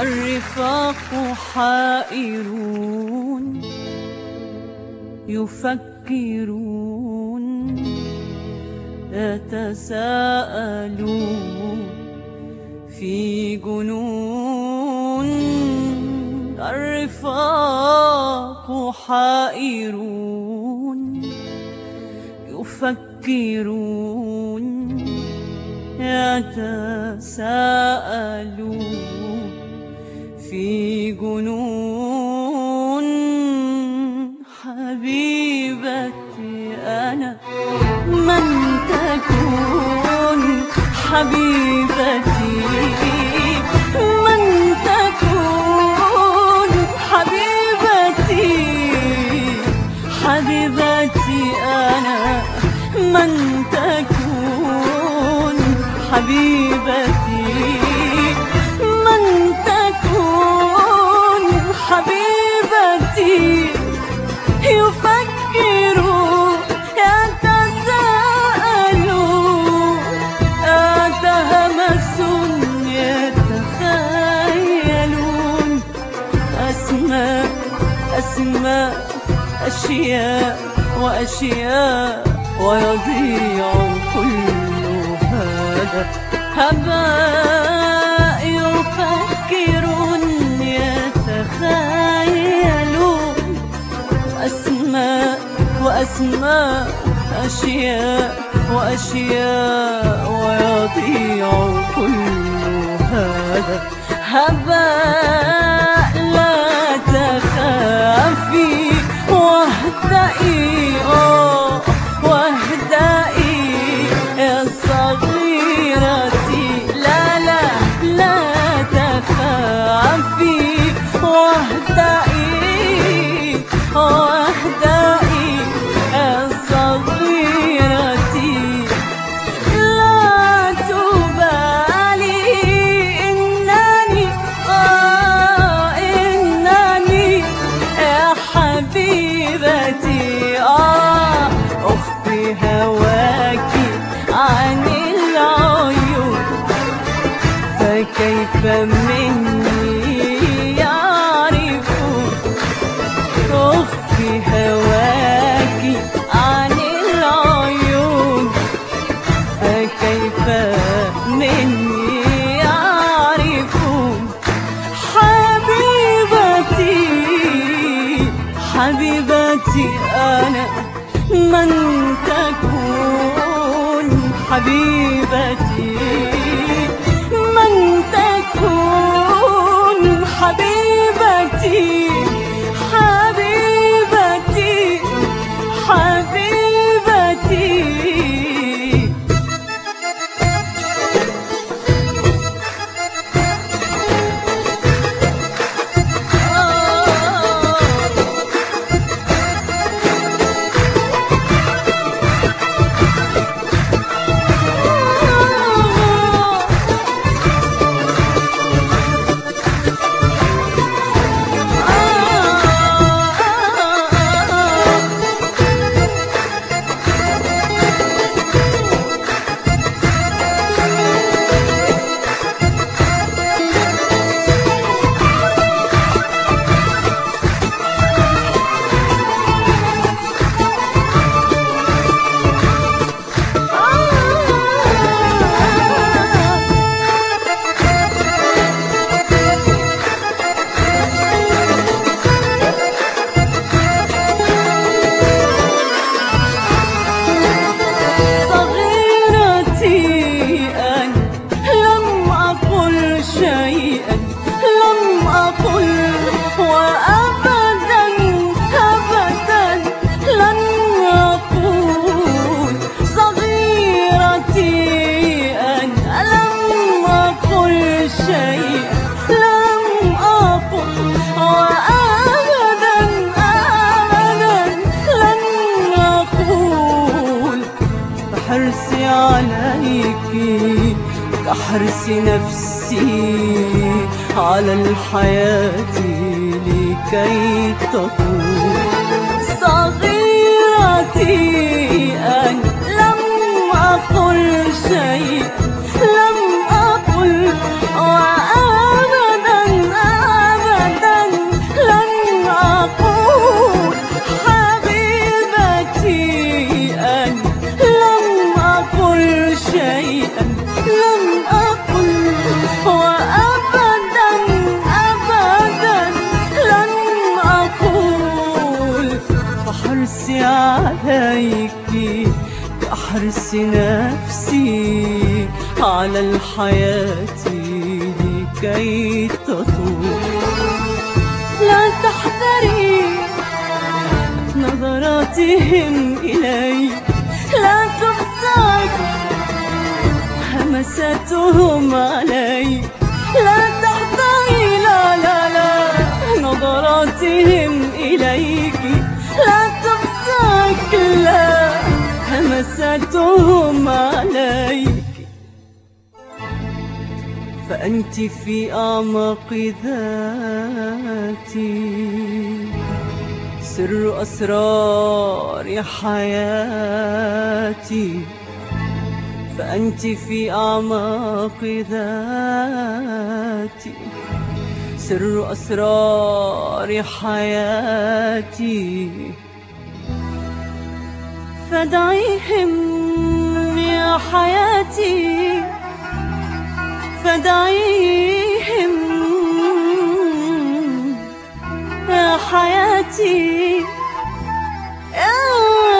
الرفاق حائرون يفكرون يتساءلون في جنون الرفاق حائرون يفكرون يتساءلون في جنون حبيبتي أنا من تكون حبيبتي حبيبتي يفكر يتساءل أتهمس يتخيلون؟ أسماء أسماء أشياء وأشياء ويضيع كل هذا. هباء. وأسماء أشياء وأشياء ويضيع كل هذا. هباء فكيف مني يعرفون أخفي هواكي عن العيون فكيف مني يعرفون حبيبتي حبيبتي أنا من تكون حبيبتي. شيئا لم أقل وأبدا أبدا لن أقول صغيرتي أن لم أقل شيئا لم أقل وأبدا أبدا لن أقول فحرصي عليك كحرص نفسي. على الحياة لكي تطول صغيرتي. عليك كحرص نفسي على الحياة لكي تطول لا تحذري نظراتهم إليك لا تبصرك همساتهم عليك لا تحذري لا لا لا نظراتهم إليك. لا همساتهم عليك. فأنت في أعماق ذاتي. سر أسرار حياتي. فأنت في أعماق ذاتي. سر أسرار حياتي. فدعيهم يا حياتي. فدعيهم يا حياتي. يا